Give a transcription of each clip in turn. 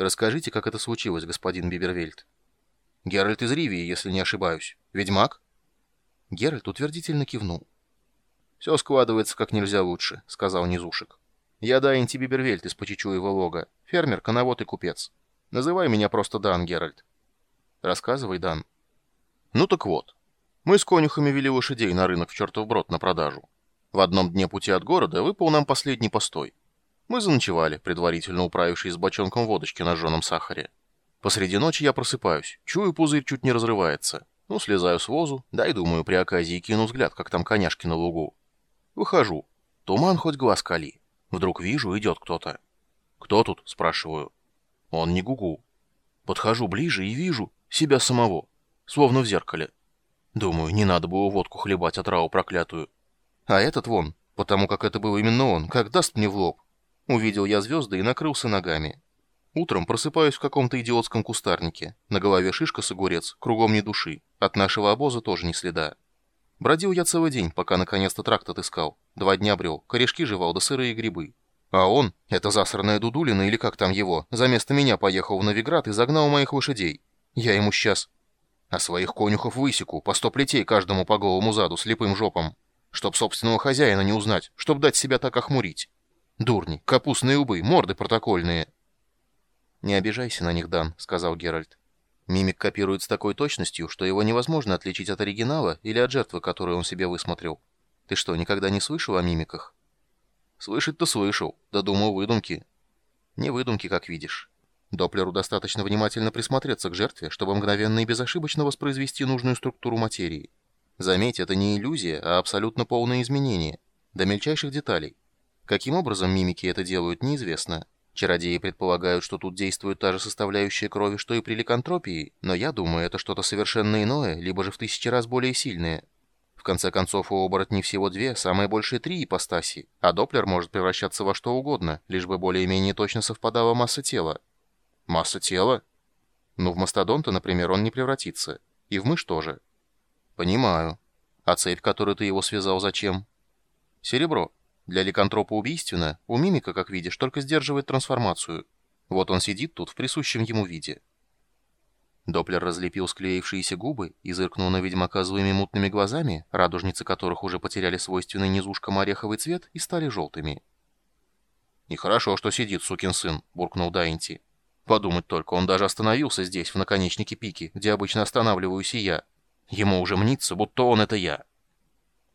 Расскажите, как это случилось, господин Бибервельд. Геральт из Ривии, если не ошибаюсь. Ведьмак? Геральт утвердительно кивнул. «Все складывается как нельзя лучше», — сказал Низушек. «Я Дайнти Бибервельд из Почечуева лога. Фермер, коновод и купец. Называй меня просто Дан, Геральт». «Рассказывай, Дан». «Ну так вот. Мы с конюхами вели лошадей на рынок в чертов брод на продажу. В одном дне пути от города выпал нам последний постой. Мы заночевали, предварительно управившись с бочонком водочки на жженом сахаре. Посреди ночи я просыпаюсь, чую, пузырь чуть не разрывается. Ну, слезаю с возу, да и думаю, при оказии кину взгляд, как там коняшки на лугу. Выхожу. Туман хоть глаз кали. Вдруг вижу, идет кто-то. «Кто тут?» — спрашиваю. Он не гугу. Подхожу ближе и вижу себя самого, словно в зеркале. Думаю, не надо было водку хлебать от рау проклятую. А этот вон, потому как это был именно он, как даст мне в лоб. Увидел я звезды и накрылся ногами. Утром просыпаюсь в каком-то идиотском кустарнике. На голове шишка с огурец, кругом ни души. От нашего обоза тоже ни следа. Бродил я целый день, пока наконец-то тракт отыскал. Два дня брел, корешки жевал да сырые грибы. А он, это засранная Дудулина или как там его, за место меня поехал в Новиград и загнал моих лошадей. Я ему сейчас... А своих конюхов высеку, по сто плетей каждому по голому заду, слепым жопам. Чтоб собственного хозяина не узнать, чтоб дать себя так охмурить. Дурни, капустные убы, морды протокольные. «Не обижайся на них, Дан», — сказал Геральт. Мимик копирует с такой точностью, что его невозможно отличить от оригинала или от жертвы, которую он себе высмотрел. Ты что, никогда не слышал о мимиках? Слышать-то слышал, да думал выдумки. Не выдумки, как видишь. Доплеру достаточно внимательно присмотреться к жертве, чтобы мгновенно и безошибочно воспроизвести нужную структуру материи. Заметь, это не иллюзия, а абсолютно полное изменение. До мельчайших деталей. Каким образом мимики это делают, неизвестно. Чародеи предполагают, что тут действует та же составляющая крови, что и при ликантропии, но я думаю, это что-то совершенно иное, либо же в тысячи раз более сильное. В конце концов, у оборотней всего две, самые большие три ипостаси, а Доплер может превращаться во что угодно, лишь бы более-менее точно совпадала масса тела. Масса тела? Ну, в мастодонта, например, он не превратится. И в мышь тоже. Понимаю. А цепь, которую ты его связал, зачем? Серебро. Для ликантропа убийственно, у мимика, как видишь, только сдерживает трансформацию. Вот он сидит тут в присущем ему виде. Доплер разлепил склеившиеся губы и зыркнул на ведьмака злыми мутными глазами, радужницы которых уже потеряли свойственный низушкам ореховый цвет и стали желтыми. «Нехорошо, что сидит сукин сын», — буркнул Дайнти. «Подумать только, он даже остановился здесь, в наконечнике пики, где обычно останавливаюсь и я. Ему уже мнится, будто он — это я».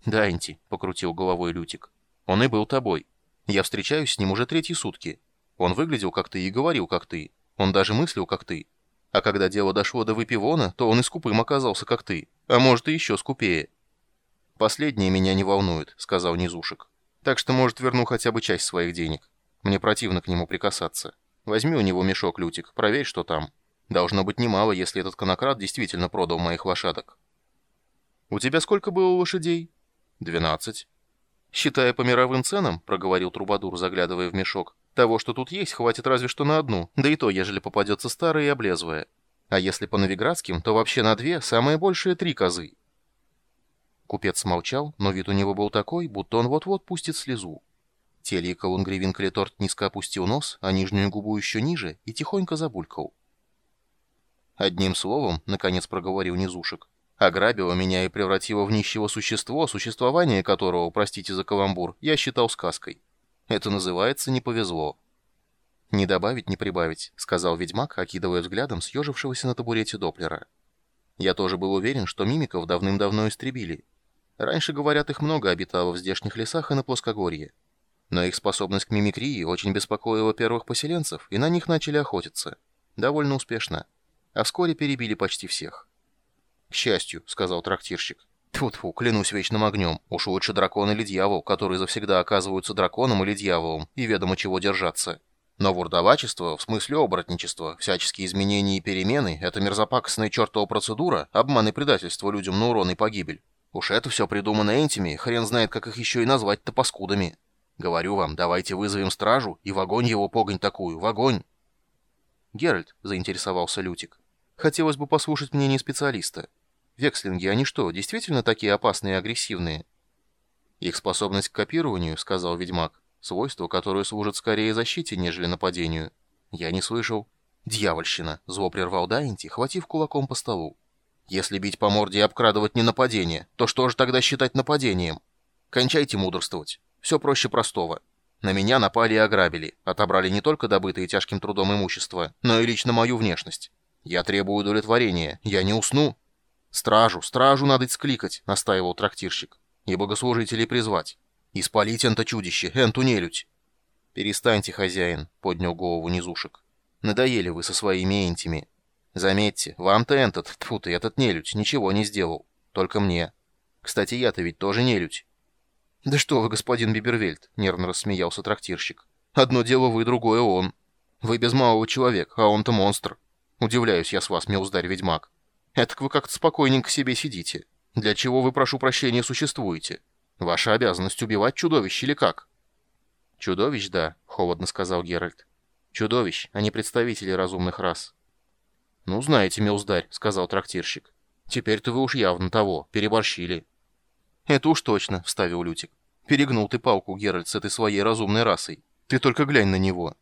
«Дайнти», — покрутил головой Лютик. Он и был тобой. Я встречаюсь с ним уже третьи сутки. Он выглядел как ты и говорил как ты. Он даже мыслил как ты. А когда дело дошло до выпивона, то он и скупым оказался как ты. А может и еще скупее. «Последнее меня не волнует», — сказал Низушек. «Так что, может, верну хотя бы часть своих денег. Мне противно к нему прикасаться. Возьми у него мешок, Лютик, проверь, что там. Должно быть немало, если этот конократ действительно продал моих лошадок». «У тебя сколько было лошадей?» «Двенадцать». «Считая по мировым ценам», — проговорил Трубадур, заглядывая в мешок, «того, что тут есть, хватит разве что на одну, да и то, ежели попадется старая и облезвая. А если по новиградским, то вообще на две, самые большие три козы». Купец молчал, но вид у него был такой, будто он вот-вот пустит слезу. Телье Колунгривин Калиторт низко опустил нос, а нижнюю губу еще ниже, и тихонько забулькал. «Одним словом», — наконец проговорил Низушек, Ограбила меня и превратила в нищего существо, существование которого, простите за каламбур, я считал сказкой. Это называется «не повезло». «Не добавить, не прибавить», — сказал ведьмак, окидывая взглядом съежившегося на табурете Доплера. «Я тоже был уверен, что мимиков давным-давно истребили. Раньше, говорят, их много обитало в здешних лесах и на плоскогорье. Но их способность к мимикрии очень беспокоила первых поселенцев, и на них начали охотиться. Довольно успешно. А вскоре перебили почти всех». «К счастью», — сказал трактирщик. Тьфу-тьфу, клянусь вечным огнем. Уж лучше дракон или дьявол, которые завсегда оказываются драконом или дьяволом, и ведомо чего держаться. Но вурдовачество, в смысле оборотничества, всяческие изменения и перемены — это мерзопакостная чертова процедура, обман и предательство людям на урон и погибель. Уж это все придумано Энтими, хрен знает, как их еще и назвать-то паскудами. Говорю вам, давайте вызовем стражу, и в огонь его погонь такую, в огонь. Геральт, — заинтересовался Лютик, — хотелось бы послушать мнение специалиста. Векслинги, они что, действительно такие опасные и агрессивные? Их способность к копированию, сказал ведьмак, свойство, которое служит скорее защите, нежели нападению. Я не слышал. «Дьявольщина!» — зло прервал Дайнти, хватив кулаком по столу. «Если бить по морде и обкрадывать не нападение, то что же тогда считать нападением? Кончайте мудрствовать. Все проще простого. На меня напали и ограбили, отобрали не только добытые тяжким трудом имущество, но и лично мою внешность. Я требую удовлетворения, я не усну». «Стражу, стражу надо скликать», — настаивал трактирщик. «И богослужителей призвать. И спалить энто чудище, энту нелюдь». «Перестаньте, хозяин», — поднял голову низушек. Надоели вы со своими энтими. Заметьте, вам-то этот, тьфу ты, этот нелюдь, ничего не сделал. Только мне. Кстати, я-то ведь тоже нелюдь. «Да что вы, господин Бибервельд!» — нервно рассмеялся трактирщик. «Одно дело вы, другое он. Вы без малого человек, а он-то монстр. Удивляюсь я с вас, милздарь-ведьмак. Этак вы как-то спокойненько себе сидите. Для чего вы, прошу прощения, существуете? Ваша обязанность убивать чудовищ или как?» «Чудовищ, да», — холодно сказал Геральт. Чудовищ, а не представители разумных рас. «Ну, знаете, милздарь», — сказал трактирщик. «Теперь-то вы уж явно того, переборщили». «Это уж точно», — вставил Лютик. «Перегнул ты палку, Геральт, с этой своей разумной расой. Ты только глянь на него».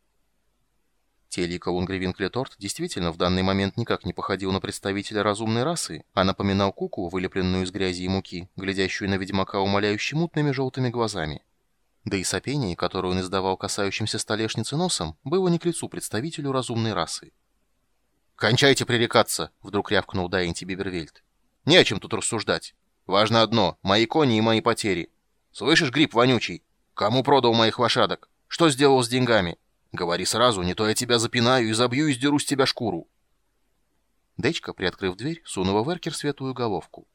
Телика Лунгревин-Клеторт действительно в данный момент никак не походил на представителя разумной расы, а напоминал куклу, вылепленную из грязи и муки, глядящую на ведьмака умоляюще мутными желтыми глазами. Да и сопение, которое он издавал касающимся столешницы носом, было не к лицу представителю разумной расы. «Кончайте пререкаться!» — вдруг рявкнул Дайнти Бибервельд. «Не о чем тут рассуждать. Важно одно — мои кони и мои потери. Слышишь, гриб вонючий? Кому продал моих лошадок? Что сделал с деньгами? Говори сразу, не то я тебя запинаю и забью и сдеру с тебя шкуру». Дечка, приоткрыв дверь, сунула в эркер светлую головку.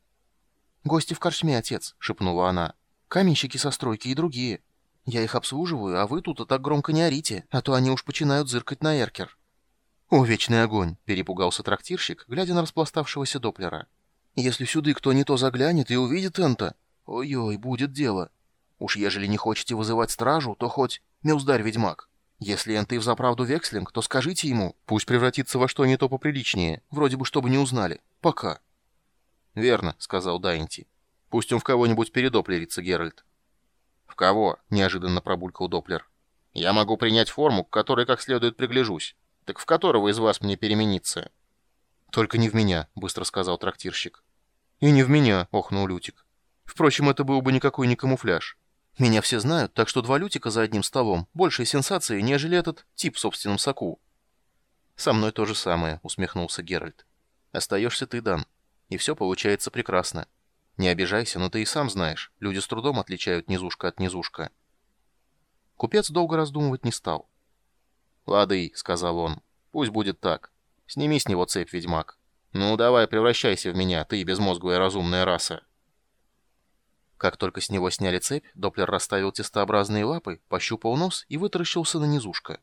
«Гости в корчме, отец», — шепнула она. «Каменщики со стройки и другие». Я их обслуживаю, а вы тут так громко не орите, а то они уж начинают зыркать на эркер». «О, вечный огонь!» — перепугался трактирщик, глядя на распластавшегося доплера. «Если сюда кто не то заглянет и увидит Энта, ой-ой, будет дело. Уж ежели не хотите вызывать стражу, то хоть милздарь ведьмак. Если Энта и взаправду векслинг, то скажите ему, пусть превратится во что не то поприличнее, вроде бы чтобы не узнали. Пока». «Верно», — сказал Дайнти. «Пусть он в кого-нибудь передоплерится, Геральт кого?» — неожиданно пробулькал Доплер. «Я могу принять форму, к которой как следует пригляжусь. Так в которого из вас мне перемениться?» «Только не в меня», — быстро сказал трактирщик. «И не в меня», — охнул Лютик. «Впрочем, это был бы никакой не камуфляж. Меня все знают, так что два Лютика за одним столом — большая сенсация, нежели этот тип в собственном соку». «Со мной то же самое», — усмехнулся Геральт. «Остаешься ты, Дан, и все получается прекрасно. Не обижайся, но ты и сам знаешь, люди с трудом отличают низушка от низушка. Купец долго раздумывать не стал. «Лады», — сказал он, — «пусть будет так. Сними с него цепь, ведьмак. Ну, давай, превращайся в меня, ты безмозглая разумная раса». Как только с него сняли цепь, Доплер расставил тестообразные лапы, пощупал нос и вытаращился на низушка.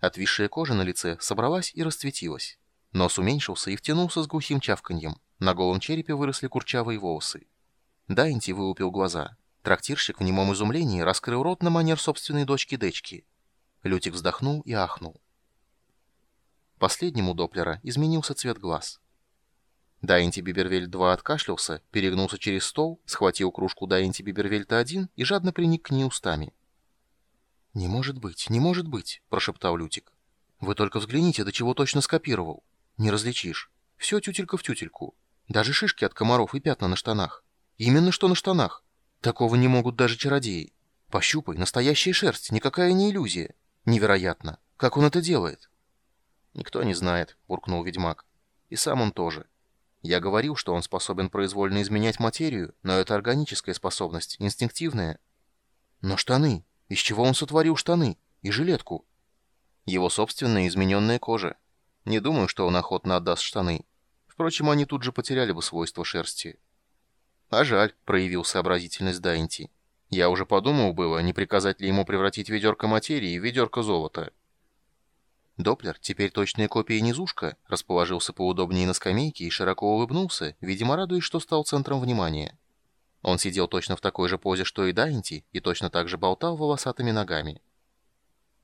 Отвисшая кожа на лице собралась и расцветилась. Нос уменьшился и втянулся с глухим чавканьем. На голом черепе выросли курчавые волосы. Дайнти вылупил глаза. Трактирщик в немом изумлении раскрыл рот на манер собственной дочки Дечки. Лютик вздохнул и ахнул. Последним у Доплера изменился цвет глаз. Дайнти Бибервельд-2 откашлялся, перегнулся через стол, схватил кружку Дайнти Бибервельда-1 и жадно приник к ней устами. «Не может быть, не может быть», — прошептал Лютик. «Вы только взгляните, до чего точно скопировал. Не различишь. Все тютелька в тютельку. Даже шишки от комаров и пятна на штанах. Именно что на штанах. Такого не могут даже чародеи. Пощупай, настоящая шерсть, никакая не иллюзия. Невероятно. Как он это делает? Никто не знает, буркнул ведьмак. И сам он тоже. Я говорил, что он способен произвольно изменять материю, но это органическая способность, инстинктивная. Но штаны? Из чего он сотворил штаны? И жилетку? Его собственная измененная кожа. Не думаю, что он охотно отдаст штаны. Впрочем, они тут же потеряли бы свойства шерсти. А жаль, проявил сообразительность Дайнти. Я уже подумал было, не приказать ли ему превратить ведерко материи в ведерко золота. Доплер, теперь точная копия низушка, расположился поудобнее на скамейке и широко улыбнулся, видимо, радуясь, что стал центром внимания. Он сидел точно в такой же позе, что и Дайнти, и точно так же болтал волосатыми ногами.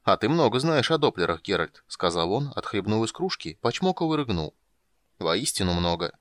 «А ты много знаешь о доплерах, Геральт», — сказал он, отхлебнул из кружки, почмокал и рыгнул. Воистину много.